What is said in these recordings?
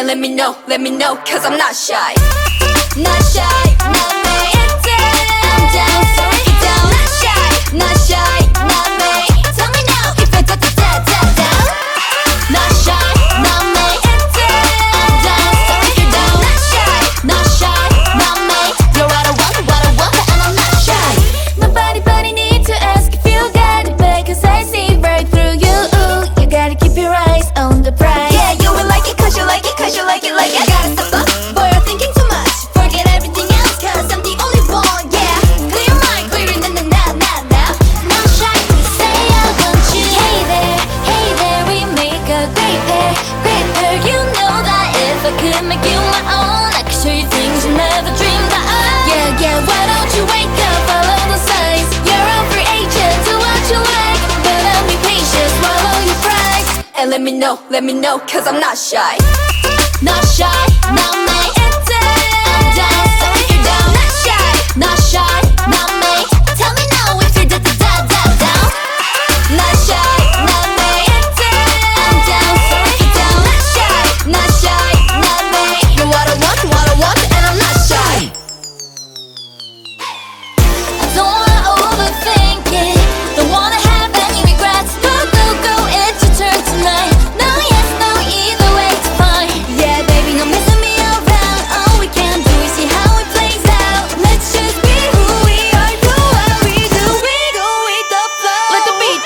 And let me know, let me know, cause I'm not shy. Not shy. could make you my own. I could show you things you never dreamed of. Yeah, yeah, why don't you wake up, follow the signs. You're a free agent, do what you like. But I'll be patient, swallow your pride. And let me know, let me know, cause I'm not shy.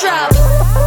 drop.